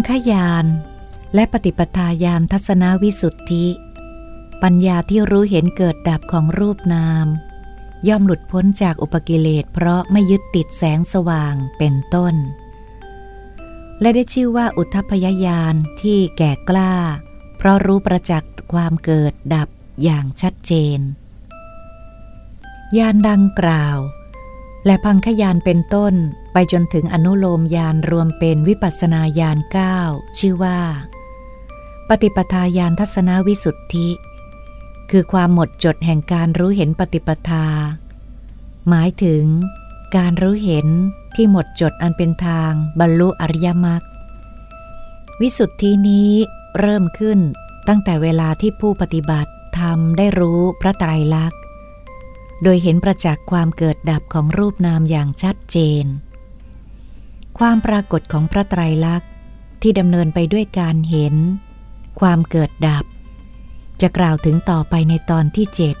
พังขยาน และปฏิปทาญาณทัศนวิสุทธิ ปัญญาที่รู้เห็นเกิดดับของรูปนาม ย่อมหลุดพ้นจากอุปกิเลสเพราะไม่ยึดติดแสงสว่างเป็นต้น และได้ชื่อว่าอุทพยญาณที่แก่กล้า เพราะรู้ประจักษ์ความเกิดดับอย่างชัดเจนญาณดังกล่าว และพังขยานเป็นต้น ไปจนถึงอนุโลมญาณรวมเป็นวิปัสนาญาณเก้าชื่อว่า ปฏิปทาญาณทัศนวิสุทธิ คือความหมดจดแห่งการรู้เห็นปฏิปทา หมายถึง การรู้เห็นที่หมดจดอันเป็นทางบรรลุอริยมรรควิสุทธินี้เริ่มขึ้นตั้งแต่เวลาที่ผู้ปฏิบัติทำได้รู้พระไตรลักษณ์ โดยเห็นประจักษ์ความเกิดดับของรูปนามอย่างชัดเจน ความปรากฏของพระไตรลักษณ์ที่ดำเนินไปด้วยการเห็น ความเกิดดับ จะกล่าวถึงต่อไปในตอนที่เจ็ด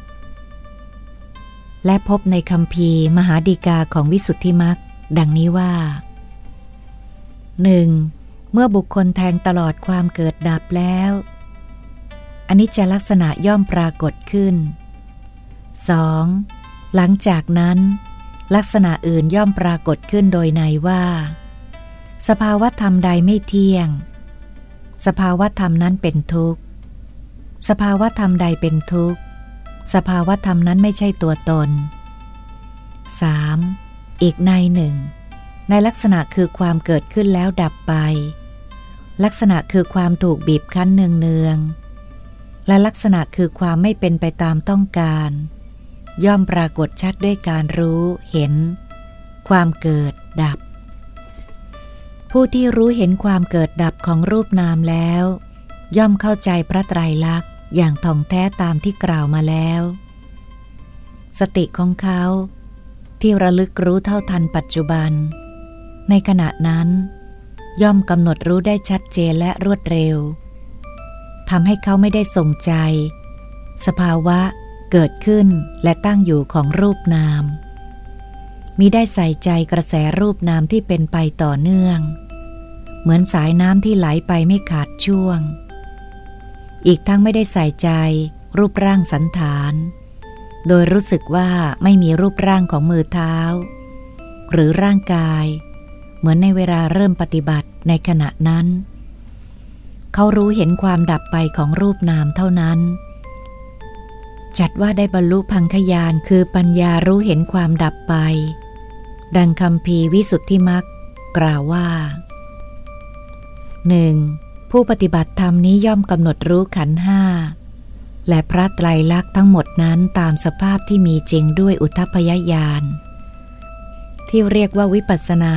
และพบในคำพีมหาดีกาของวิสุทธิมักดังนี้ว่าหนึ่งเมื่อบุคคลแทงตลอดความเกิดดับแล้วอันิจจลักษณะย่อมปรากฏขึ้น 2. หลังจากนั้น ลักษณะอื่นย่อมปรากฏขึ้นโดยในว่า สภาวธรรมใดไม่เที่ยง สภาวธรรมนั้นเป็นทุกข์ สภาวธรรมใดเป็นทุกข์ สภาวธรรมนั้นไม่ใช่ตัวตน 3. อีกในหนึ่ง ในลักษณะคือความเกิดขึ้นแล้วดับไป ลักษณะคือความถูกบีบคั้นเนืองเนืองและลักษณะคือความไม่เป็นไปตามต้องการ ย่อมปรากฏชัดด้วยการรู้เห็น ความเกิดดับ ผู้ที่รู้เห็นความเกิดดับของรูปนามแล้ว ย่อมเข้าใจพระไตรลักษณ์อย่างท่องแท้ตามที่กล่าวมาแล้ว สติของเขา ที่ระลึกรู้เท่าทันปัจจุบัน ในขณะนั้น ย่อมกำหนดรู้ได้ชัดเจนและรวดเร็วทำให้เขาไม่ได้ส่งใจ สภาวะเกิดขึ้นและตั้งอยู่ของรูปนาม มีได้ใส่ใจกระแสรูปนามที่เป็นไปต่อเนื่อง เหมือนสายน้ำที่ไหลไปไม่ขาดช่วง อีกทั้งไม่ได้ใส่ใจรูปร่างสันฐาน โดยรู้สึกว่าไม่มีรูปร่างของมือเท้า หรือร่างกาย เหมือนในเวลาเริ่มปฏิบัติในขณะนั้น เขารู้เห็นความดับไปของรูปนามเท่านั้น จัดว่าได้บรรลุพังคยานคือปัญญารู้เห็นความดับไป ดังคำพีวิสุทธิมักกล่าวว่าหนึ่งผู้ปฏิบัติธรรมนี้ย่อมกำหนดรู้ขันห้าและพระไตรลักษณ์ทั้งหมดนั้นตามสภาพที่มีจริงด้วยอุทพยญาณที่เรียกว่าวิปัสสนา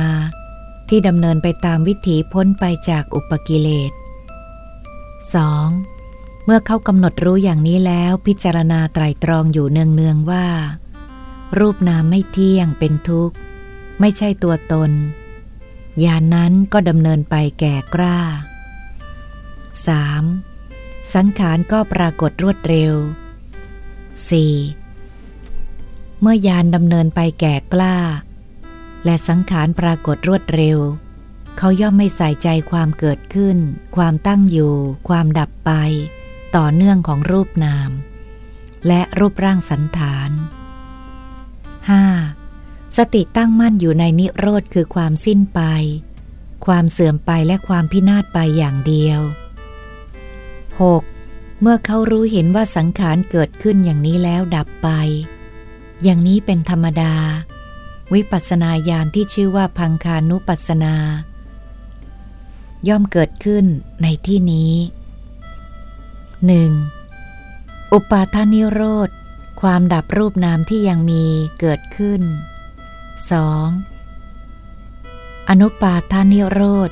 ที่ดำเนินไปตามวิถีพ้นไปจากอุปกิเลส 2. เมื่อเขากำหนดรู้อย่างนี้แล้วพิจารณาไตรตรองอยู่เนืองๆว่า รูปนามไม่เที่ยงเป็นทุกข์ ไม่ใช่ตัวตนญานนั้นก็ดำเนินไปแก่กล้า 3. สังขารก็ปรากฏรวดเร็ว 4. เมื่อยานดำเนินไปแก่กล้า และสังขารปรากฏรวดเร็ว เขาย่อมไม่ใส่ใจความเกิดขึ้น ความตั้งอยู่ ความดับไป ต่อเนื่องของรูปนาม และรูปร่างสันฐาน 5. สติตั้งมั่นอยู่ในนิโรธคือความสิ้นไป ความเสื่อมไปและความพินาศไปอย่างเดียว 6. เมื่อเขารู้เห็นว่าสังขารเกิดขึ้นอย่างนี้แล้วดับไป อย่างนี้เป็นธรรมดา วิปัสสนาญาณที่ชื่อว่าพังคานุปัสสนา ย่อมเกิดขึ้นในที่นี้ 1. อุปาทานิโรธ ความดับรูปนามที่ยังมีเกิดขึ้น 2. อนุปาทานิโรธ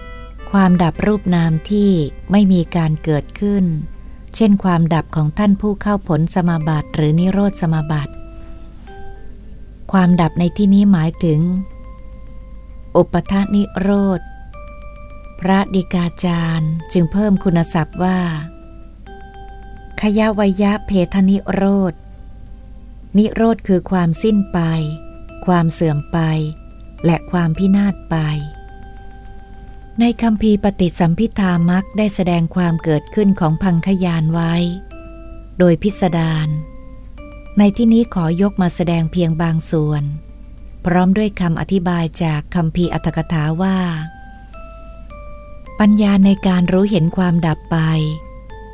ความดับรูปนามที่ไม่มีการเกิดขึ้น เช่นความดับของท่านผู้เข้าผลสมาบัติหรือนิโรธสมาบัติ ความดับในที่นี้หมายถึง อุปทานิโรธ พระดิกาจารย์จึงเพิ่มคุณศัพท์ว่า ขยาวยะเพทนิโรธนิโรธคือความสิ้นไป ความเสื่อมไป และความพินาศไป ในคำพีปฏิสัมพิธามักได้แสดงความเกิดขึ้นของพังคยานไว้ โดยพิสดาร ในที่นี้ขอยกมาแสดงเพียงบางส่วน พร้อมด้วยคำอธิบายจากคำพีอัตถกถาว่า ปัญญาในการรู้เห็นความดับไป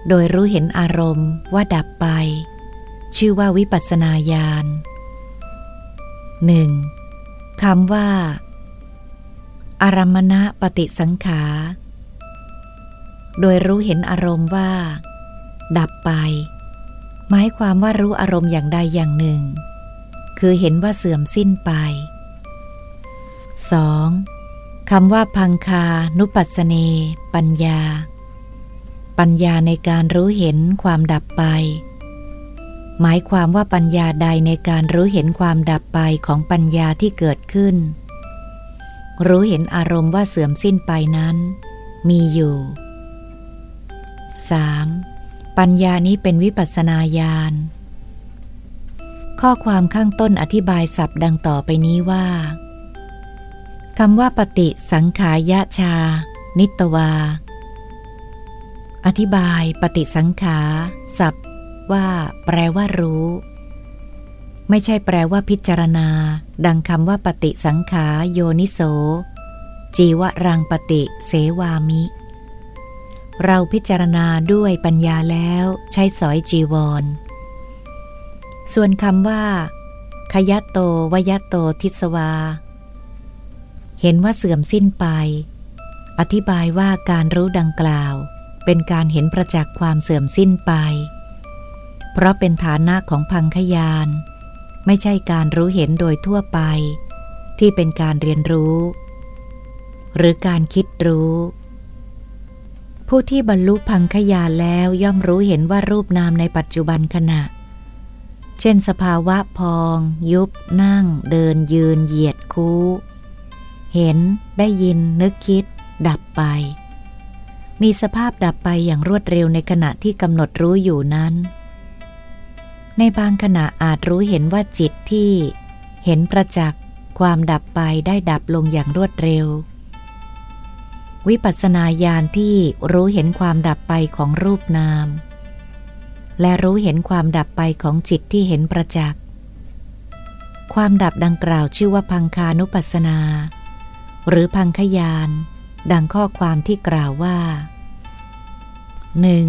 โดยรู้เห็นอารมณ์ว่าดับไป ชื่อว่าวิปัสสนาญาณ หนึ่งคำว่า อารมณะปฏิสังขา โดยรู้เห็นอารมณ์ว่า ดับไป หมายความว่ารู้อารมณ์อย่างใดอย่างหนึ่ง คือเห็นว่าเสื่อมสิ้นไป 2. คำว่าพังคานุปัสสเน ปัญญา ปัญญาในการรู้เห็นความดับไป หมายความว่าปัญญาใดในการรู้เห็นความดับไปของปัญญาที่เกิดขึ้น รู้เห็นอารมณ์ว่าเสื่อมสิ้นไปนั้น มีอยู่ 3. ปัญญานี้เป็นวิปัสนาญาณข้อความข้างต้นอธิบายศัพท์ดังต่อไปนี้ว่าคำว่าปฏิสังขายะชา นิตวา อธิบายปฏิสังขา ศัพท์ ว่า แปลว่ารู้ ไม่ใช่แปลว่าพิจารณา ดังคำว่าปฏิสังขาโยนิโส จีวรังปฏิเสวามิ เราพิจารณาด้วยปัญญาแล้วใช้สอยจีวร ส่วนคำว่า ขยะโตวยะโตทิสวา เห็นว่าเสื่อมสิ้นไป อธิบายว่าการรู้ดังกล่าว เป็นการเห็นประจักษ์ความเสื่อมสิ้นไป เพราะเป็นฐานะของพังคยาน ไม่ใช่การรู้เห็นโดยทั่วไป ที่เป็นการเรียนรู้ หรือการคิดรู้ ผู้ที่บรรลุพังคยานแล้วย่อมรู้เห็นว่ารูปนามในปัจจุบันขณะ เช่นสภาวะพอง ยุบ นั่ง เดินยืนเหยียดคู้ เห็นได้ยินนึกคิด ดับไปมีสภาพดับไปอย่างรวดเร็วในขณะที่กำหนดรู้อยู่นั้น ในบางขณะอาจรู้เห็นว่าจิตที่เห็นประจักษ์ความดับไปได้ดับลงอย่างรวดเร็ว วิปัสสนาญาณที่รู้เห็นความดับไปของรูปนาม และรู้เห็นความดับไปของจิตที่เห็นประจักษ์ความดับดังกล่าวชื่อว่าพังคานุปัสสนา หรือพังขยาน ดังข้อความที่กล่าวว่าหนึ่ง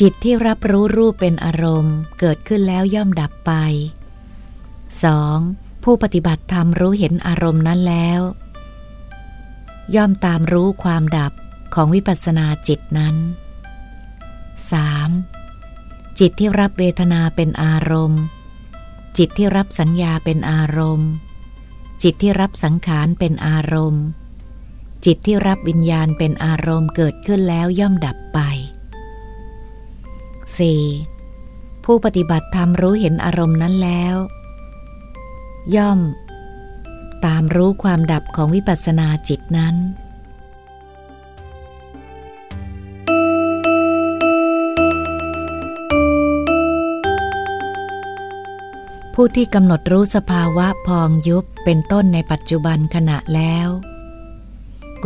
จิตที่รับรู้รูปเป็นอารมณ์เกิดขึ้นแล้วย่อมดับไป 2. ผู้ปฏิบัติธรรมรู้เห็นอารมณ์นั้นแล้ว ย่อมตามรู้ความดับของวิปัสสนาจิตนั้น 3. จิตที่รับเวทนาเป็นอารมณ์ จิตที่รับสัญญาเป็นอารมณ์ จิตที่รับสังขารเป็นอารมณ์ จิตที่รับวิญญาณเป็นอารมณ์เกิดขึ้นแล้วย่อมดับไป 4. ผู้ปฏิบัติธรรมรู้เห็นอารมณ์นั้นแล้ว ย่อม ตามรู้ความดับของวิปัสสนาจิตนั้นผู้ที่กำหนดรู้สภาวะพองยุบเป็นต้นในปัจจุบันขณะแล้ว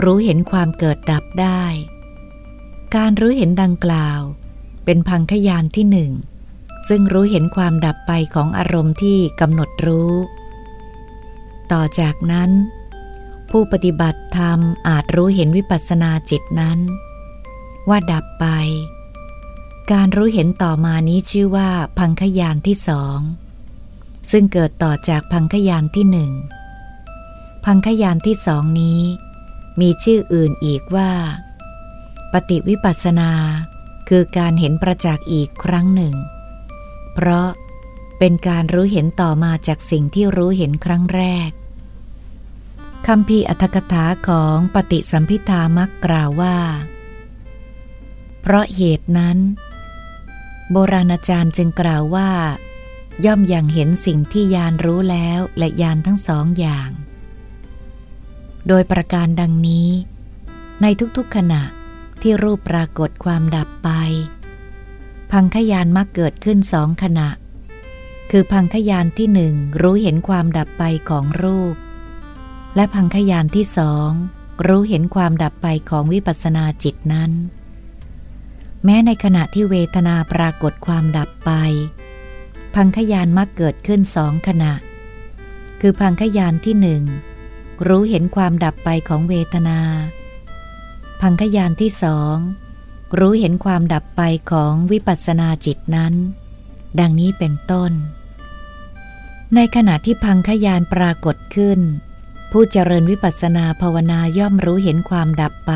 รู้เห็นความเกิดดับได้ การรู้เห็นดังกล่าว เป็นพังขยานที่หนึ่ง ซึ่งรู้เห็นความดับไปของอารมณ์ที่กำหนดรู้ ต่อจากนั้น ผู้ปฏิบัติธรรมอาจรู้เห็นวิปัสสนาจิตนั้น ว่าดับไป การรู้เห็นต่อมานี้ชื่อว่าพังขยานที่สองซึ่งเกิดต่อจากพังขยานที่หนึ่ง พังขยานที่สองนี้ มีชื่ออื่นอีกว่า ปฏิวิปัสนา คือการเห็นประจักษ์อีกครั้งหนึ่ง เพราะเป็นการรู้เห็นต่อมาจากสิ่งที่รู้เห็นครั้งแรกคำพีอัธกถาของปฏิสัมพิธามักกล่าวว่า เพราะเหตุนั้น โบราณอาจารย์จึงกล่าวว่า ย่อมอย่างเห็นสิ่งที่ยานรู้แล้วและยานทั้งสองอย่าง โดยประการดังนี้ ในทุกๆขณะ ที่รูปปรากฏความดับไป พังขยานมักเกิดขึ้นสองขณะ คือพังขยานที่หนึ่งรู้เห็นความดับไปของรูป และพังขยานที่สองรู้เห็นความดับไปของวิปัสสนาจิตนั้น แม้ในขณะที่เวทนาปรากฏความดับไป พังขยานมักเกิดขึ้นสองขณะ คือพังขยานที่หนึ่งรู้เห็นความดับไปของเวทนา พังขยานที่สองรู้เห็นความดับไปของวิปัสสนาจิตนั้น ดังนี้เป็นต้น ในขณะที่พังขยานปรากฏขึ้น ผู้เจริญวิปัสสนาภาวนาย่อมรู้เห็นความดับไป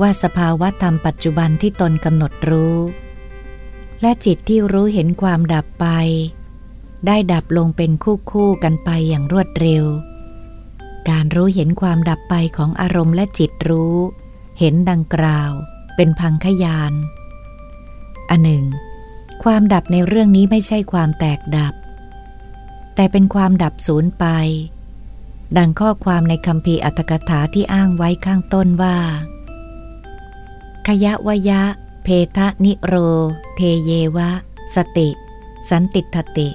ว่าสภาวะธรรมปัจจุบันที่ตนกำหนดรู้ และจิตที่รู้เห็นความดับไป ได้ดับลงเป็นคู่คู่กันไปอย่างรวดเร็ว การรู้เห็นความดับไปของอารมณ์และจิตรู้ เห็นดังกล่าวเป็นพังขยาน อันหนึ่ง ความดับในเรื่องนี้ไม่ใช่ความแตกดับ แต่เป็นความดับสูญไป ดังข้อความในคำพีอัตถกถาที่อ้างไว้ข้างต้นว่า ขยะวยะ เพทะนิโร เทเยวะ สติ สันติทติ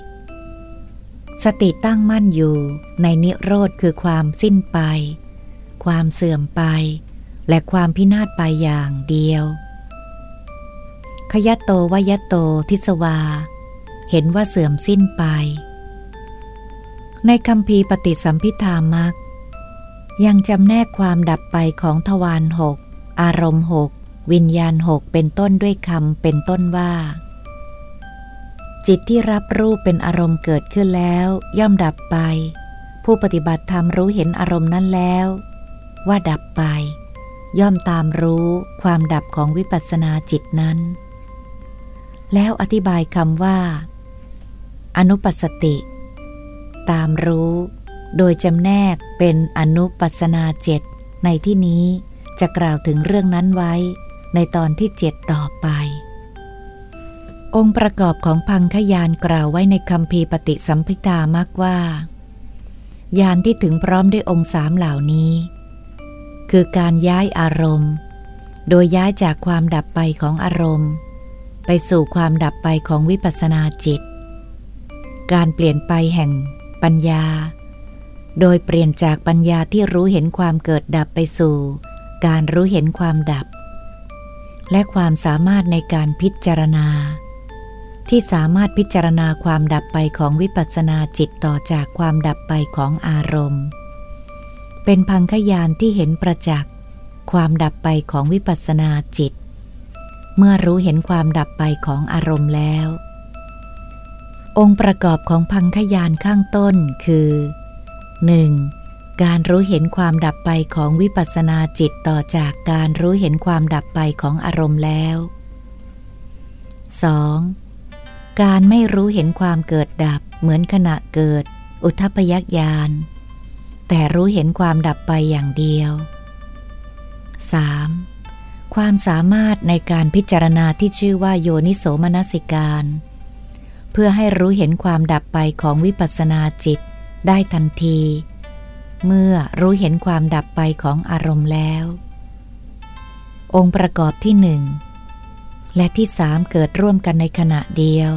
สติตั้งมั่นอยู่ในนิโรธคือความสิ้นไป ความเสื่อมไป และความพินาศไปอย่างเดียว ขยะโตวยะโตทิสวา เห็นว่าเสื่อมสิ้นไป ในคำพีปฏิสัมพิธามัก ยังจำแนกความดับไปของทวารหก อารมณ์หก วิญญาณหกเป็นต้นด้วยคำเป็นต้นว่าจิตที่รับรูปเป็นอารมณ์เกิดขึ้นแล้ว ย่อมดับไป ผู้ปฏิบัติธรรมรู้เห็นอารมณ์นั้นแล้ว ว่าดับไป ย่อมตามรู้ความดับของวิปัสสนาจิตนั้น แล้วอธิบายคำว่า อนุปัสติ ตามรู้ โดยจำแนกเป็นอนุปัสนาเจ็ดในที่นี้จะกล่าวถึงเรื่องนั้นไว้ ในตอนที่เจ็ดต่อไป องค์ประกอบของพังขยานกล่าวไว้ในคำพีปฏิสัมพิตามักว่า ยานที่ถึงพร้อมด้วยองค์สามเหล่านี้ คือการย้ายอารมณ์ โดยย้ายจากความดับไปของอารมณ์ ไปสู่ความดับไปของวิปัสสนาจิต การเปลี่ยนไปแห่งปัญญา โดยเปลี่ยนจากปัญญาที่รู้เห็นความเกิดดับไปสู่ การรู้เห็นความดับ และความสามารถในการพิจารณา ที่สามารถพิจารณาความดับไปของวิปัสสนาจิตต่อจากความดับไปของอารมณ์ เป็นพังขยานที่เห็นประจักษ์ความดับไปของวิปัสสนาจิต เมื่อรู้เห็นความดับไปของอารมณ์แล้ว องค์ประกอบของพังขยานข้างต้นคือ 1. การรู้เห็นความดับไปของวิปัสสนาจิตต่อจากการรู้เห็นความดับไปของอารมณ์แล้ว 2. การไม่รู้เห็นความเกิดดับเหมือนขณะเกิด อุทพยักยาน แต่รู้เห็นความดับไปอย่างเดียว 3. ความสามารถในการพิจารณาที่ชื่อว่าโยนิโสมนสิการ เพื่อให้รู้เห็นความดับไปของวิปัสสนาจิตได้ทันที เมื่อรู้เห็นความดับไปของอารมณ์แล้ว องค์ประกอบที่หนึ่งและที่สามเกิดร่วมกันในขณะเดียว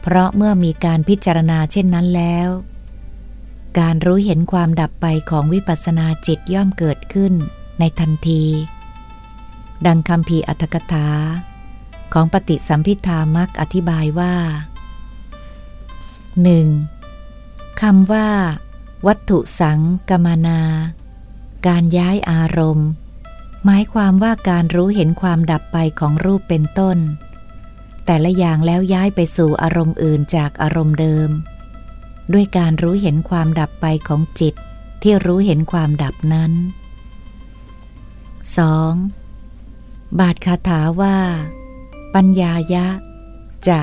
เพราะเมื่อมีการพิจารณาเช่นนั้นแล้ว การรู้เห็นความดับไปของวิปัสสนาจิตย่อมเกิดขึ้นในทันที ดังคำพีอัตถกถา ของปฏิสัมพิธามักอธิบายว่า 1. คำว่า วัตถุสังกมานา การย้ายอารมณ์ หมายความว่าการรู้เห็นความดับไปของรูปเป็นต้น แต่ละอย่างแล้วย้ายไปสู่อารมณ์อื่นจากอารมณ์เดิม ด้วยการรู้เห็นความดับไปของจิตที่รู้เห็นความดับนั้น 2. บาทคาถาว่า ปัญญายะ จะ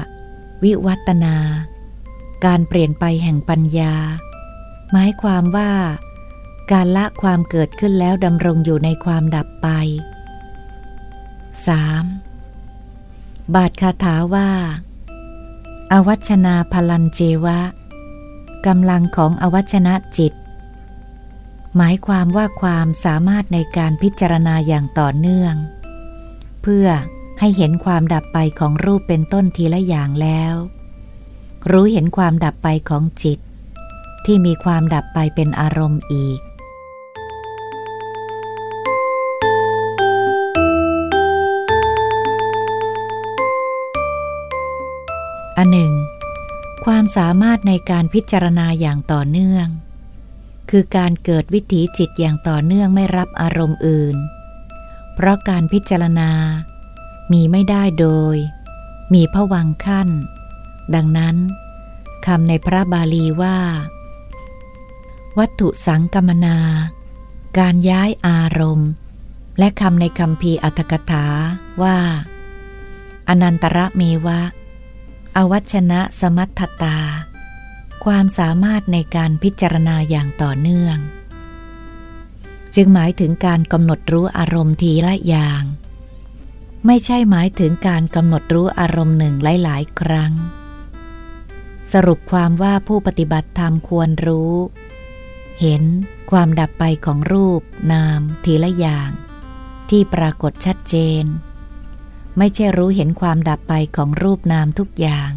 วิวัตนา การเปลี่ยนไปแห่งปัญญา หมายความว่า การละความเกิดขึ้นแล้วดำรงอยู่ในความดับไป 3. บาทคาถาว่า อวัชนาพลันเจวะ กำลังของอวัชนะจิต หมายความว่าความสามารถในการพิจารณาอย่างต่อเนื่อง เพื่อให้เห็นความดับไปของรูปเป็นต้นทีละอย่างแล้ว รู้เห็นความดับไปของจิต ที่มีความดับไปเป็นอารมณ์อีกอันหนึ่ง ความสามารถในการพิจารณาอย่างต่อเนื่อง คือการเกิดวิถีจิตอย่างต่อเนื่องไม่รับอารมณ์อื่น เพราะการพิจารณา มีไม่ได้โดย มีผวังขั้น ดังนั้นคำในพระบาลีว่า วัตถุสังกมนา การย้ายอารมณ์ และคำในคำพีอัตถกถาว่า อนันตระเมวะ อวัชนะสมัตตา ความสามารถในการพิจารณาอย่างต่อเนื่อง จึงหมายถึงการกำหนดรู้อารมณ์ทีละอย่าง ไม่ใช่หมายถึงการกำหนดรู้อารมณ์หนึ่งหลาย ๆ ครั้ง สรุปความว่าผู้ปฏิบัติธรรมควรรู้ เห็นความดับไปของรูปนามทีละอย่าง ที่ปรากฏชัดเจน ไม่ใช่รู้เห็นความดับไปของรูปนามทุกอย่าง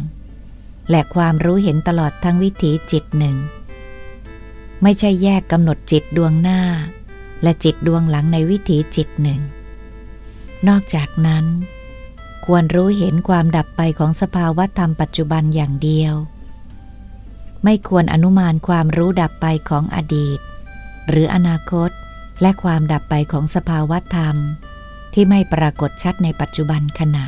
และความรู้เห็นตลอดทั้งวิถีจิตหนึ่ง ไม่ใช่แยกกำหนดจิตดวงหน้า และจิตดวงหลังในวิถีจิตหนึ่ง นอกจากนั้น ควรรู้เห็นความดับไปของสภาวะธรรมปัจจุบันอย่างเดียว ไม่ควรอนุมานความรู้ดับไปของอดีต หรืออนาคตและความดับไปของสภาวะธรรม ที่ไม่ปรากฏชัดในปัจจุบันขณะ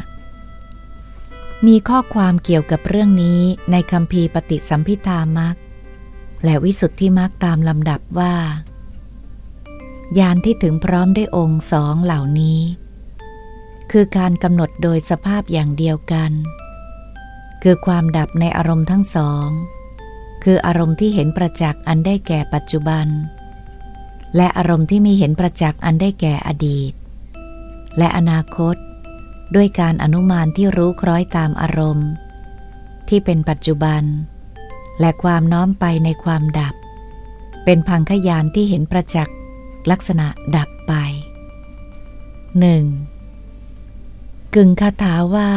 มีข้อความเกี่ยวกับเรื่องนี้ในคำพีปฏิสัมพิธามักและวิสุทธิมักตามลำดับว่า ยานที่ถึงพร้อมได้องค์สองเหล่านี้ คือการกำหนดโดยสภาพอย่างเดียวกัน คือความดับในอารมณ์ทั้งสอง คืออารมณ์ที่เห็นประจักษ์อันได้แก่ปัจจุบัน และอารมณ์ที่มีเห็นประจักษ์อันได้แก่อดีต และอนาคต ด้วยการอนุมานที่รู้คล้อยตามอารมณ์ ที่เป็นปัจจุบัน และความน้อมไปในความดับ เป็นพังขยานที่เห็นประจักษ์ลักษณะดับไปหนึ่งกึ่งคาถาว่า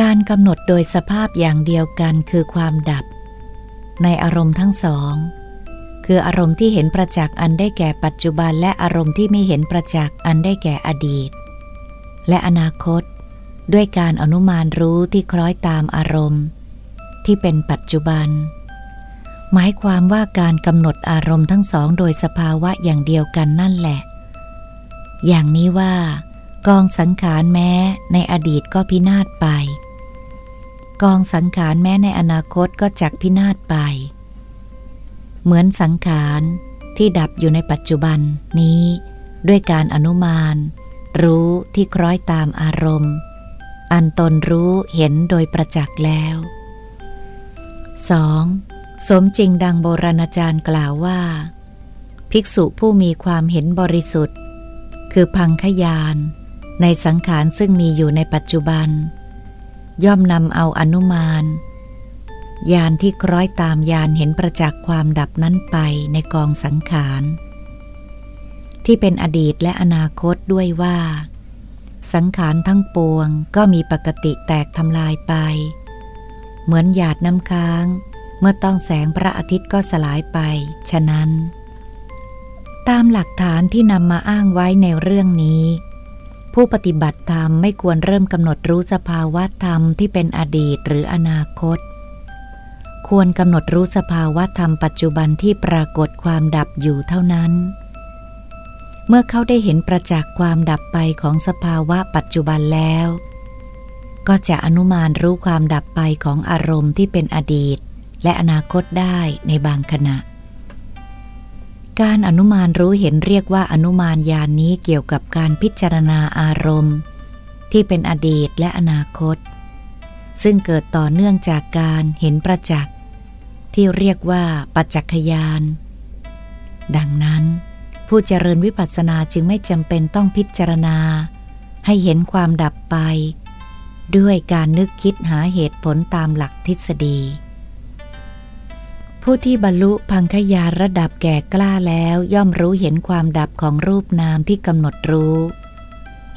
การกำหนดโดยสภาพอย่างเดียวกันคือความดับ ในอารมณ์ทั้งสอง คืออารมณ์ที่เห็นประจักษ์อันได้แก่ปัจจุบันและอารมณ์ที่ไม่เห็นประจักษ์อันได้แก่อดีต และอนาคต ด้วยการอนุมานรู้ที่คล้อยตามอารมณ์ ที่เป็นปัจจุบัน หมายความว่าการกำหนดอารมณ์ทั้งสองโดยสภาวะอย่างเดียวกันนั่นแหละ อย่างนี้ว่ากองสังขารแม้ในอดีตก็พินาศไป กองสังขารแม้ในอนาคตก็จักพินาศไป เหมือนสังขารที่ดับอยู่ในปัจจุบันนี้ ด้วยการอนุมาน รู้ที่คล้อยตามอารมณ์ อันตนรู้เห็นโดยประจักษ์แล้ว 2. สมจริงดังโบราณอาจารย์กล่าวว่า ภิกษุผู้มีความเห็นบริสุทธิ์ คือพังขยานในสังขารซึ่งมีอยู่ในปัจจุบัน ย่อมนำเอาอนุมาน ยานที่คล้อยตามยานเห็นประจักษ์ความดับนั้นไปในกองสังขาร ที่เป็นอดีตและอนาคตด้วยว่า สังขารทั้งปวงก็มีปกติแตกทำลายไป เหมือนหยาดน้ำค้าง เมื่อต้องแสงพระอาทิตย์ก็สลายไป ฉะนั้น ตามหลักฐานที่นำมาอ้างไว้ในเรื่องนี้ผู้ปฏิบัติธรรมไม่ควรเริ่มกำหนดรู้สภาวะธรรมที่เป็นอดีตหรืออนาคต ควรกำหนดรู้สภาวะธรรมปัจจุบันที่ปรากฏความดับอยู่เท่านั้น เมื่อเขาได้เห็นประจักษ์ความดับไปของสภาวะปัจจุบันแล้ว ก็จะอนุมานรู้ความดับไปของอารมณ์ที่เป็นอดีต และอนาคตได้ในบางขณะ การอนุมานรู้เห็นเรียกว่าอนุมานญาณนนี้เกี่ยวกับการพิจารณาอารมณ์ ที่เป็นอดีตและอนาคตซึ่งเกิดต่อเนื่องจากการเห็นประจักษ์ ที่เรียกว่าปัจจักยาน ดังนั้น ผู้เจริญวิปัสสนาจึงไม่จำเป็นต้องพิจารณา ให้เห็นความดับไป ด้วยการนึกคิดหาเหตุผลตามหลักทฤษฎี ผู้ที่บรรลุพังคยาระดับแก่กล้าแล้วย่อมรู้เห็นความดับของรูปนามที่กำหนดรู้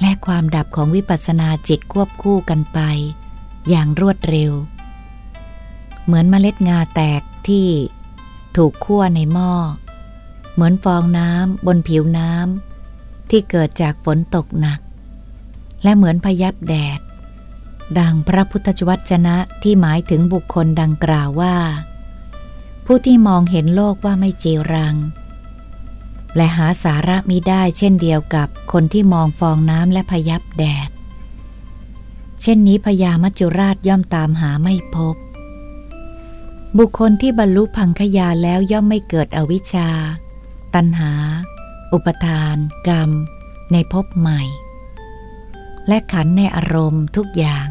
และความดับของวิปัสสนาจิตควบคู่กันไป อย่างรวดเร็ว เหมือนเมล็ดงาแตกที่ถูกคั่วในหม้อ เหมือนฟองน้ำบนผิวน้ำที่เกิดจากฝนตกหนัก และเหมือนพยับแดด ดังพระพุทธวจนะที่หมายถึงบุคคลดังกล่าวว่า ผู้ที่มองเห็นโลกว่าไม่จีรัง และหาสาระมิได้เช่นเดียวกับคนที่มองฟองน้ำและพยับแดด เช่นนี้พญามัจจุราชย่อมตามหาไม่พบ บุคคลที่บรรลุพังคยาแล้วย่อมไม่เกิดอวิชชา ตัณหา อุปทาน กรรม ในภพใหม่ และขันในอารมณ์ทุกอย่าง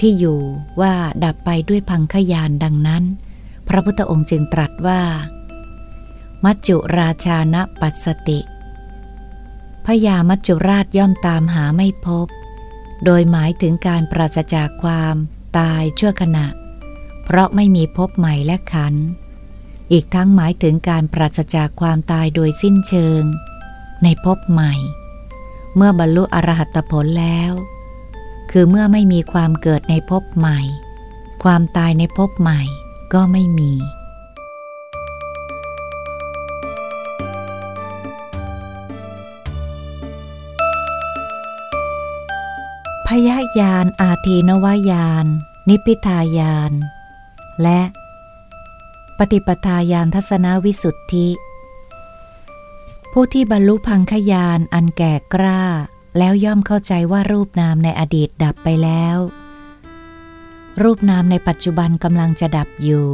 ที่อยู่ว่าดับไปด้วยพังขยานดังนั้น พระพุทธองค์จึงตรัสว่า มัจจุราชานะปัสสติพยามัจจุราชย่อมตามหาไม่พบ โดยหมายถึงการปราศจากความตายชั่วขณะ เพราะไม่มีพบใหม่และขัน อีกทั้งหมายถึงการปราศจากความตายโดยสิ้นเชิง ในพบใหม่ เมื่อบรรลุอรหัตผลแล้ว คือเมื่อไม่มีความเกิดในภพใหม่ ความตายในภพใหม่ก็ไม่มี พยายานอาทีนวายาน นิพิทายาน และ ปฏิปทายานทัศนวิสุทธิ ผู้ที่บรรลุพังขยานอันแก่กล้า แล้วย่อมเข้าใจว่ารูปนามในอดีตดับไปแล้ว รูปนามในปัจจุบันกำลังจะดับอยู่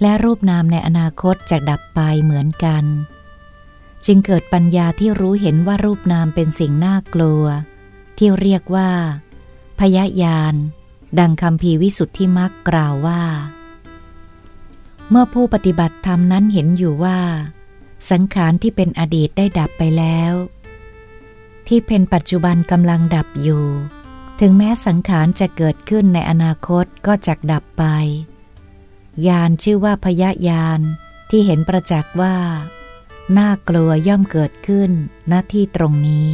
และรูปนามในอนาคตจะดับไปเหมือนกัน จึงเกิดปัญญาที่รู้เห็นว่ารูปนามเป็นสิ่งน่ากลัว ที่เรียกว่าพยายาน ดังคำพีวิสุทธิมักกล่าวว่า เมื่อผู้ปฏิบัติธรรมนั้นเห็นอยู่ว่า สังขารที่เป็นอดีตได้ดับไปแล้ว ที่เป็นปัจจุบันกำลังดับอยู่ ถึงแม้สังขารจะเกิดขึ้นในอนาคตก็จะดับไป ยานชื่อว่าพยายานที่เห็นประจักษ์ว่า น่ากลัวย่อมเกิดขึ้นหน้าที่ตรงนี้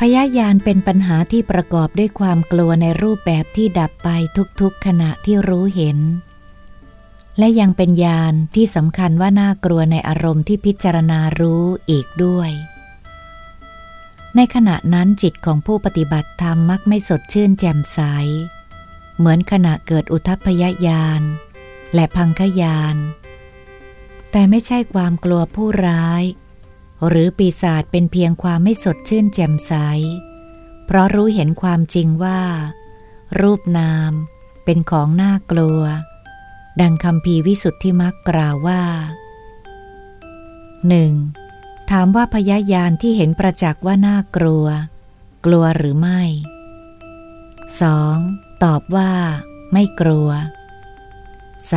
พยายานเป็นปัญหาที่ประกอบด้วยความกลัวในรูปแบบที่ดับไปทุกๆขณะที่รู้เห็น และยังเป็นญาณที่สำคัญว่าน่ากลัวในอารมณ์ที่พิจารณารู้อีกด้วย ในขณะนั้นจิตของผู้ปฏิบัติธรรมมักไม่สดชื่นแจ่มใส เหมือนขณะเกิดอุทพยญาณและพังคยาน แต่ไม่ใช่ความกลัวผู้ร้าย หรือปีศาจเป็นเพียงความไม่สดชื่นแจ่มใส เพราะรู้เห็นความจริงว่า รูปนามเป็นของน่ากลัว ดังคำพีวิสุทธิมักกล่าวว่าหนึ่งถามว่าพยายานที่เห็นประจักษ์ว่าน่ากลัว กลัวหรือไม่ 2. ตอบว่า ไม่กลัว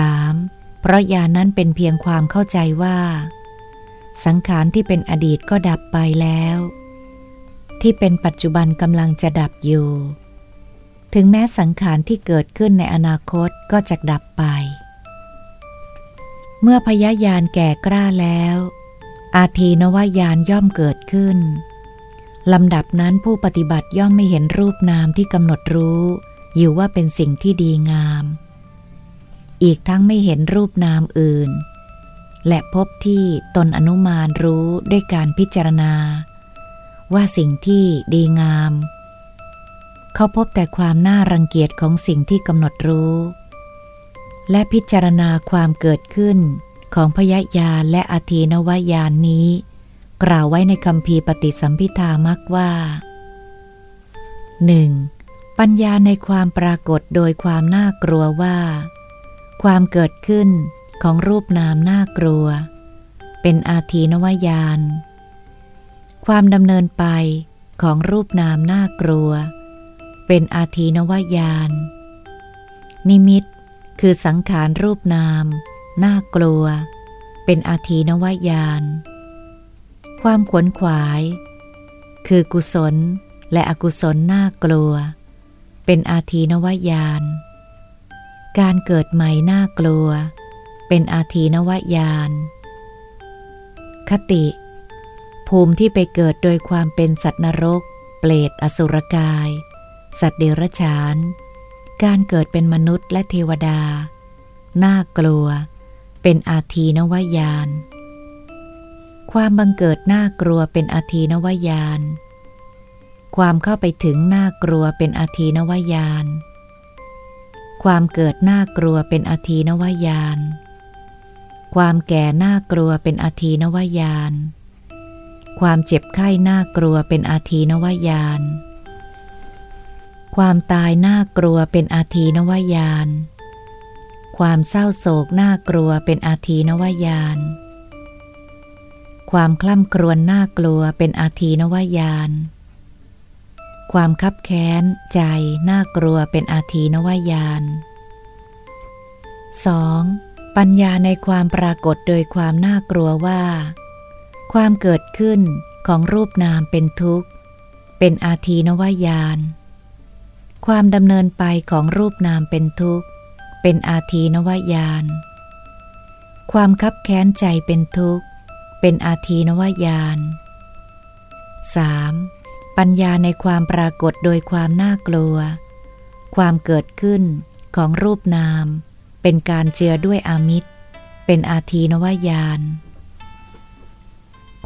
3. เพราะยานั้นเป็นเพียงความเข้าใจว่า สังขารที่เป็นอดีตก็ดับไปแล้ว ที่เป็นปัจจุบันกำลังจะดับอยู่ ถึงแม้สังขารที่เกิดขึ้นในอนาคตก็จะดับไป เมื่อพยายานแก่กล้าแล้ว อาทีนวายานย่อมเกิดขึ้นลำดับนั้นผู้ปฏิบัติย่อมไม่เห็นรูปนามที่กำหนดรู้ อยู่ว่าเป็นสิ่งที่ดีงาม อีกทั้งไม่เห็นรูปนามอื่น และพบที่ตนอนุมานรู้ด้วยการพิจารณา ว่าสิ่งที่ดีงาม เขาพบแต่ความน่ารังเกียจของสิ่งที่กำหนดรู้ และพิจารณาความเกิดขึ้นของพยญาณและอธีนวายานนี้ กล่าวไว้ในคำพีปฏิสัมพิธามักว่า 1. ปัญญาในความปรากฏโดยความน่ากลัวว่า ความเกิดขึ้น ของรูปนามน่ากลัว เป็นอาทีนวายาน ความดำเนินไปของรูปนามน่ากลัว เป็นอาทีนวายาน นิมิตคือสังขารรูปนามน่ากลัว เป็นอาทีนวายาน ความขวนขวาย คือกุศลและอกุศลน่ากลัว เป็นอาทีนวายาน การเกิดใหม่น่ากลัว เป็นอาทีนวายานคติ ภูมิที่ไปเกิดโดยความเป็นสัตว์นรก เปรตอสุรกาย สัตว์เดรัจฉาน การเกิดเป็นมนุษย์และเทวดา น่ากลัว เป็นอาทีนวายานความบังเกิดน่ากลัวเป็นอาทีนวายานความเข้าไปถึงน่ากลัวเป็นอาทีนวายานความเกิดน่ากลัวเป็นอาทีนวายาน ความแก่น่ากลัวเป็นอาทีนวายาน ความเจ็บไข้น่ากลัวเป็นอาทีนวายาน ความตายน่ากลัวเป็นอาทีนวายาน ความเศร้าโศกน่ากลัวเป็นอาทีนวายาน ความคล่ำครวญน่ากลัวเป็นอาทีนวายาน ความคับแค้นใจน่ากลัวเป็นอาทีนวายาน 2. ปัญญาในความปรากฏโดยความน่ากลัวว่า ความเกิดขึ้นของรูปนามเป็นทุกข์ เป็นอาทีนวายาน ความดำเนินไปของรูปนามเป็นทุกข์ เป็นอาทีนวายาน ความคับแค้นใจเป็นทุกข์ เป็นอาทีนวายาน 3. ปัญญาในความปรากฏโดยความน่ากลัว ความเกิดขึ้นของรูปนาม เป็นการเจือด้วยอามิตร เป็นอาทีนวายาน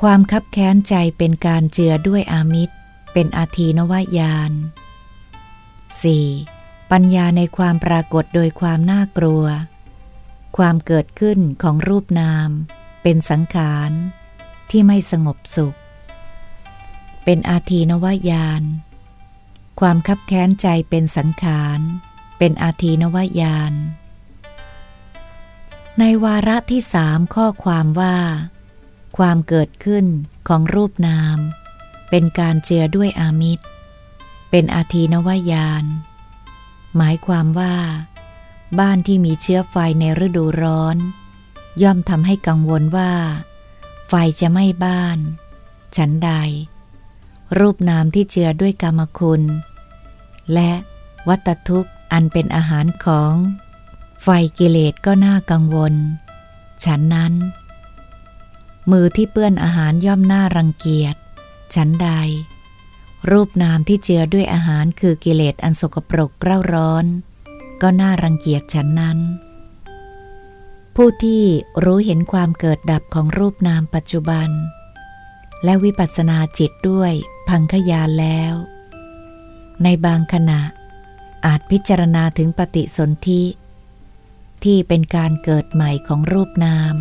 ความคับแค้นใจเป็นการเจือด้วยอามิตร เป็นอาทีนวายาน 4. ปัญญาในความปรากฏโดยความน่ากลัว ความเกิดขึ้นของรูปนาม เป็นสังขารที่ไม่สงบสุข เป็นอาทีนวายาน ความคับแค้นใจเป็นสังขาร เป็นอาทีนวายาน ในวาระที่สามข้อความว่า ความเกิดขึ้นของรูปนาม เป็นการเจือด้วยอามิตร เป็นอาทีนวายาน หมายความว่า บ้านที่มีเชื้อไฟในฤดูร้อน ย่อมทำให้กังวลว่า ไฟจะไหม่บ้าน ฉันใด รูปนามที่เจือด้วยกรรมคุณ และวัตทุกข์อันเป็นอาหารของ ไฟกิเลสก็น่ากังวล ฉันนั้น มือที่เปื้อนอาหารย่อมน่ารังเกียจ ฉันใด รูปนามที่เจือด้วยอาหารคือกิเลสอันสกปรกเร่าร้อน ก็น่ารังเกียจฉันนั้น ผู้ที่รู้เห็นความเกิดดับของรูปนามปัจจุบัน และวิปัสสนาจิตด้วยพังคยานแล้ว ในบางขณะอาจพิจารณาถึงปฏิสนธิ ที่เป็นการเกิดใหม่ของรูปนาม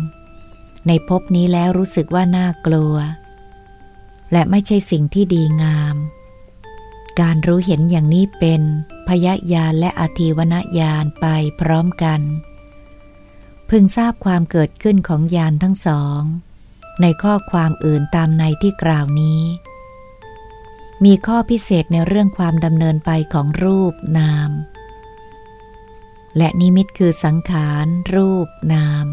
ในภพนี้แล้วรู้สึกว่าน่ากลัว และไม่ใช่สิ่งที่ดีงาม การรู้เห็นอย่างนี้เป็นพยญาณและอธิวนญาณไปพร้อมกัน พึงทราบความเกิดขึ้นของญาณทั้งสอง ในข้อความอื่นตามในที่กล่าวนี้ มีข้อพิเศษในเรื่องความดำเนินไปของรูปนาม และนิมิตคือสังขาร รูป นาม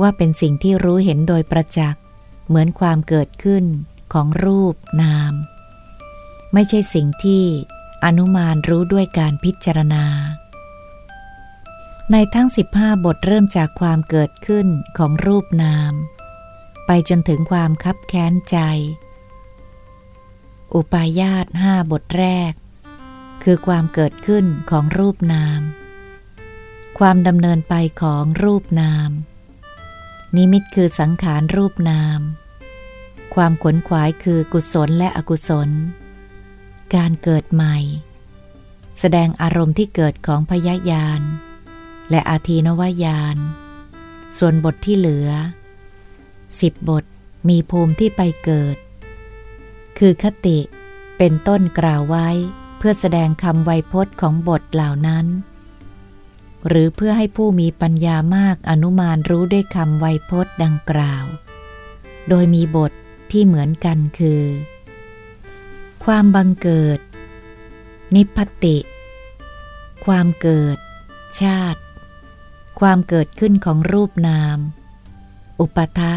ว่าเป็นสิ่งที่รู้เห็นโดยประจักษ์ เหมือนความเกิดขึ้นของรูป นาม ไม่ใช่สิ่งที่อนุมานรู้ด้วยการพิจารณา ในทั้ง 15 บทเริ่มจากความเกิดขึ้นของรูปนาม ไปจนถึงความคับแค้นใจ อุปายาตห้าบทแรก คือความเกิดขึ้นของรูปนาม ความดำเนินไปของรูปนาม นิมิตคือสังขารรูปนาม ความขวนขวายคือกุศลและอกุศล การเกิดใหม่ แสดงอารมณ์ที่เกิดของพยายานและอาทีนวายาน ส่วนบทที่เหลือสิบบทมีภูมิที่ไปเกิด คือคติเป็นต้นกล่าวไว้เพื่อแสดงคำไวยพจน์ของบทเหล่านั้น หรือเพื่อให้ผู้มีปัญญามากอนุมานรู้ด้วยคำไวยพจน์ดังกล่าว โดยมีบทที่เหมือนกันคือ ความบังเกิด นิพพติ ความเกิด ชาติ ความเกิดขึ้นของรูปนาม อุปทะ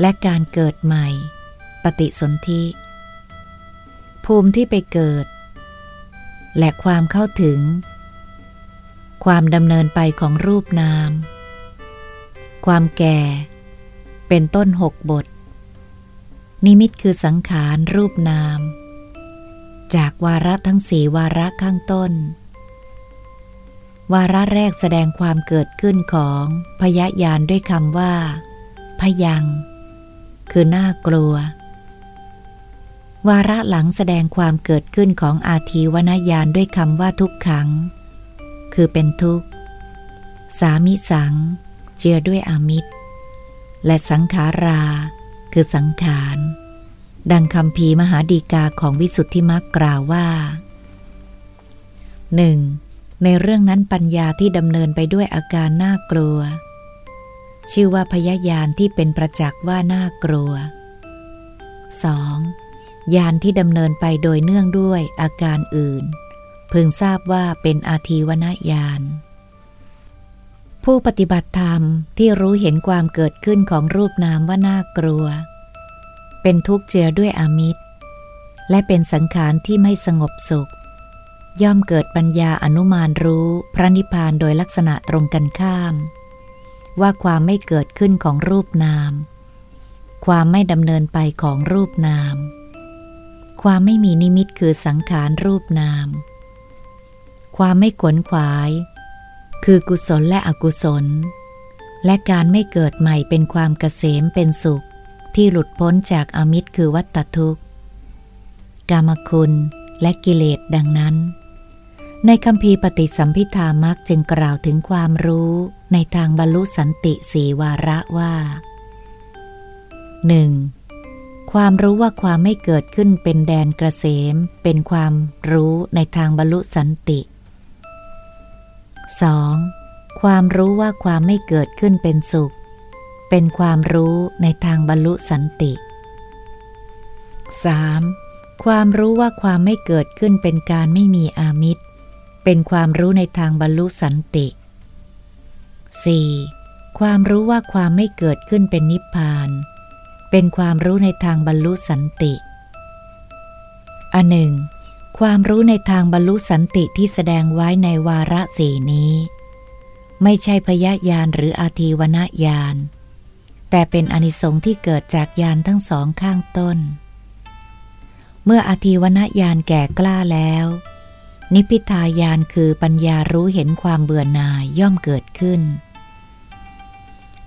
และการเกิดใหม่ ปฏิสนธิ ภูมิที่ไปเกิด และความเข้าถึง ความดำเนินไปของรูปนาม ความแก่ เป็นต้นหกบท นิมิตคือสังขารรูปนาม จากวาระทั้งสี่วาระข้างต้น วาระแรกแสดงความเกิดขึ้นของพยญาณด้วยคำว่า พยัง คือน่ากลัว วาระหลังแสดงความเกิดขึ้นของอาทีวนญาณด้วยคำว่าทุกขัง คือเป็นทุกข์ สามิสัง เจือด้วยอามิตร และสังขารา คือสังขาร ดังคำพีมหาดีกาของวิสุทธิมักกล่าวว่าหนึ่งในเรื่องนั้นปัญญาที่ดำเนินไปด้วยอาการน่ากลัว ชื่อว่าพยายานที่เป็นประจักษ์ว่าน่ากลัว 2. ยานที่ดำเนินไปโดยเนื่องด้วยอาการอื่น พึงทราบว่าเป็นอาทีวนญาณ ผู้ปฏิบัติธรรมที่รู้เห็นความเกิดขึ้นของรูปนามว่าน่ากลัว เป็นทุกข์เจือด้วยอมิตร และเป็นสังขารที่ไม่สงบสุข ย่อมเกิดปัญญาอนุมานรู้พระนิพพานโดยลักษณะตรงกันข้าม ว่าความไม่เกิดขึ้นของรูปนาม ความไม่ดำเนินไปของรูปนาม ความไม่มีนิมิตคือสังขารรูปนาม ความไม่ขวนขวาย คือกุศลและอกุศล และการไม่เกิดใหม่เป็นความเกษมเป็นสุข ที่หลุดพ้นจากอมิตรคือวัตทุกข์ กามคุณและกิเลสดังนั้น ในคำพีปฏิสัมพิธามักจึงกล่าวถึงความรู้ในทางบรรลุสันติสีวาระว่า 1. ความรู้ว่าความไม่เกิดขึ้นเป็นแดนกระเสมเป็นความรู้ในทางบรรลุสันติ 2. ความรู้ว่าความไม่เกิดขึ้นเป็นสุข เป็นความรู้ในทางบรรลุสันติ 3. ความรู้ว่าความไม่เกิดขึ้นเป็นการไม่มีอามิตร เป็นความรู้ในทางบรรลุสันติ 4. ความรู้ว่าความไม่เกิดขึ้นเป็นนิพพาน เป็นความรู้ในทางบรรลุสันติ อันหนึ่ง ความรู้ในทางบรรลุสันติที่แสดงไว้ในวาระสี่นี้ ไม่ใช่พยาญาณหรืออาทีวนาญาณแต่เป็นอนิสงส์ที่เกิดจากญาณทั้งสองข้างต้น เมื่ออาทีวนาญาณแก่กล้าแล้ว นิพิทายานคือปัญญารู้เห็นความเบื่อหน่ายย่อมเกิดขึ้น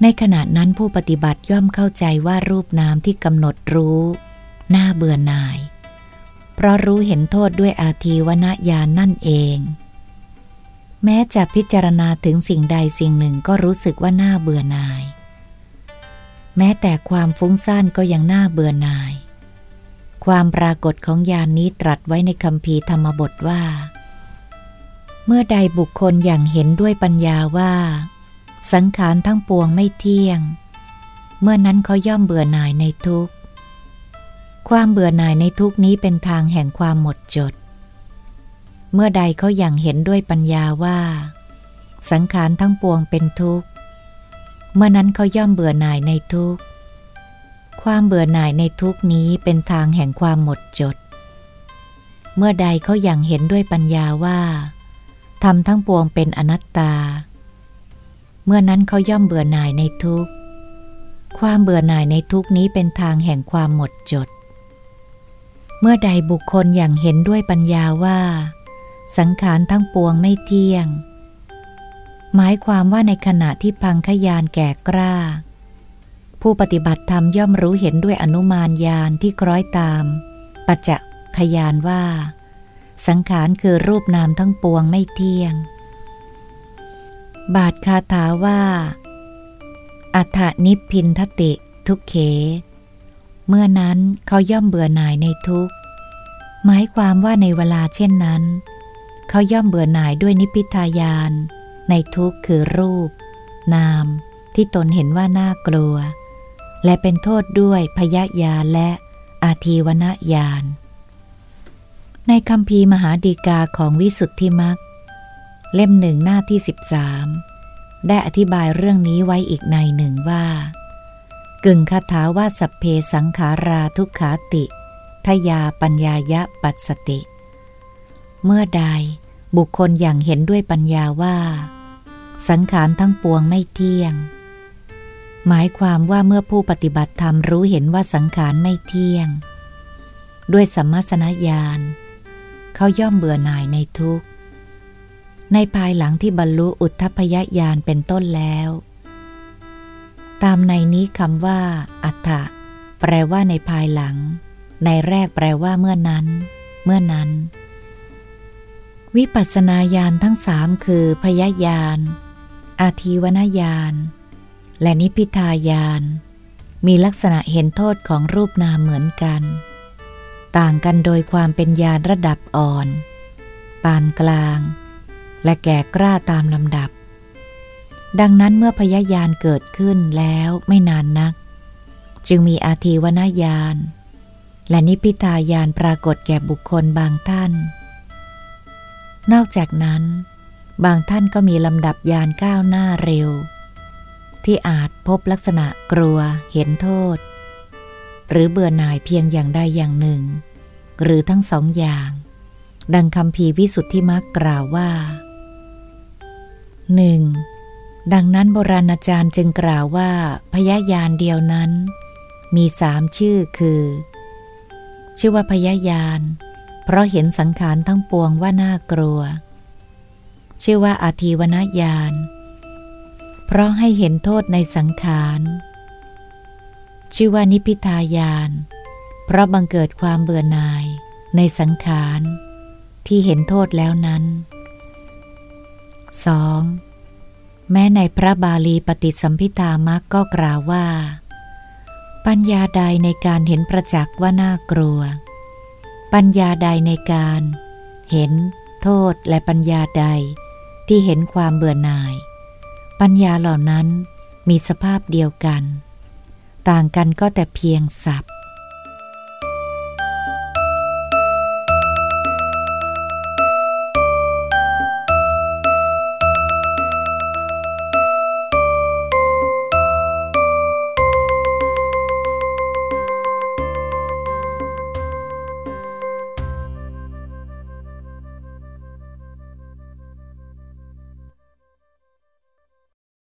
ในขณะนั้นผู้ปฏิบัติย่อมเข้าใจว่ารูปนามที่กำหนดรู้ น่าเบื่อหน่าย เพราะรู้เห็นโทษด้วยอาทีวนญาณนนั่นเอง แม้จะพิจารณาถึงสิ่งใดสิ่งหนึ่งก็รู้สึกว่าน่าเบื่อหน่าย แม้แต่ความฟุ้งซ่านก็ยังน่าเบื่อหน่าย ความปรากฏของญาณนนี้ตรัสไว้ในคำพีธรรมบทว่า เมื่อใดบุคคลอย่างเห็นด้วยปัญญาว่า สังขารทั้งปวงไม่เที่ยง เมื่อนั้นเขาย่อมเบื่อหน่ายในทุก ความเบื่อหน่ายในทุกนี้เป็นทางแห่งความหมดจด เมื่อใดเขาอย่างเห็นด้วยปัญญาว่า สังขารทั้งปวงเป็นทุกข์ เมื่อนั้นเขาย่อมเบื่อหน่ายในทุกข์ ความเบื่อหน่ายในทุกนี้เป็นทางแห่งความหมดจด เมื่อใดเขาอย่างเห็นด้วยปัญญาว่าทำทั้งปวงเป็นอนัตตา เมื่อนั้นเขาย่อมเบื่อหน่ายในทุกข์ ความเบื่อหน่ายในทุกนี้เป็นทางแห่งความหมดจด เมื่อใดบุคคลอย่างเห็นด้วยปัญญาว่า สังขารทั้งปวงไม่เที่ยง หมายความว่าในขณะที่พังขยานแก่กล้า ผู้ปฏิบัติธรรมย่อมรู้เห็นด้วยอนุมานญาณที่คล้อยตาม ปัจจะขยานว่า สังขารคือรูปนามทั้งปวงไม่เที่ยง บาทคาถาว่า อัฏฐนิพินทติทุกเข เมื่อนั้นเขาย่อมเบื่อหน่ายในทุกข์ หมายความว่าในเวลาเช่นนั้น เขาย่อมเบื่อหน่ายด้วยนิพิทายาน ในทุกข์คือรูป นาม ที่ตนเห็นว่าน่ากลัว และเป็นโทษด้วยพยญาและอาทีวนญาณ ในคำพีมหาดีกาของวิสุทธิมักเล่มหนึ่งหน้าที่ 13 ได้อธิบายเรื่องนี้ไว้อีกในหนึ่งว่า กึ่งคาถาว่าสัพเพสังขาราทุกขาติ ทยาปัญญายะปัสสติ เมื่อใดบุคคลอย่างเห็นด้วยปัญญาว่า สังขารทั้งปวงไม่เที่ยง หมายความว่าเมื่อผู้ปฏิบัติธรรมรู้เห็นว่าสังขารไม่เที่ยง ด้วยสัมมาสนญาณเขาย่อมเบื่อหน่ายในทุกข์ ในภายหลังที่บรรลุอุทธพยญาณเป็นต้นแล้ว ตามในนี้คำว่า อัฏฐะแปลว่าในภายหลัง ในแรกแปลว่าเมื่อนั้น เมื่อนั้น วิปัสสนาญาณทั้งสามคือพยญาณอาทีวนญาณและนิพิทายานมีลักษณะเห็นโทษของรูปนามเหมือนกัน ต่างกันโดยความเป็นญาณระดับอ่อน ปานกลาง และแก่กล้าตามลำดับ ดังนั้นเมื่อพยายานเกิดขึ้นแล้วไม่นานนัก จึงมีอาทีวนญาณและนิพิทายานปรากฏแก่บุคคลบางท่าน นอกจากนั้น บางท่านก็มีลำดับยานก้าวหน้าเร็ว ที่อาจพบลักษณะกลัวเห็นโทษ หรือเบื่อหน่ายเพียงอย่างใดอย่างหนึ่ง หรือทั้งสองอย่าง ดังคำพีวิสุทธิมักกล่าวว่าหนึ่ง ดังนั้นโบราณอาจารย์จึงกล่าวว่าพยายานเดียวนั้น มีสามชื่อคือ ชื่อว่าพยายาน เพราะเห็นสังขารทั้งปวงว่าน่ากลัว ชื่อว่าอาทีวนญาณเพราะให้เห็นโทษในสังขารชื่อว่านิพิทายาน เพราะบังเกิดความเบื่อหน่ายในสังขารที่เห็นโทษแล้วนั้น 2. แม้ในพระบาลีปฏิสัมพิธามักก็กล่าวว่า ปัญญาใดในการเห็นประจักษ์ว่าน่ากลัว ปัญญาใดในการ เห็น โทษและปัญญาใด ที่เห็นความเบื่อหน่าย ปัญญาเหล่านั้นมีสภาพเดียวกัน ต่างกันก็แต่เพียงศัพท์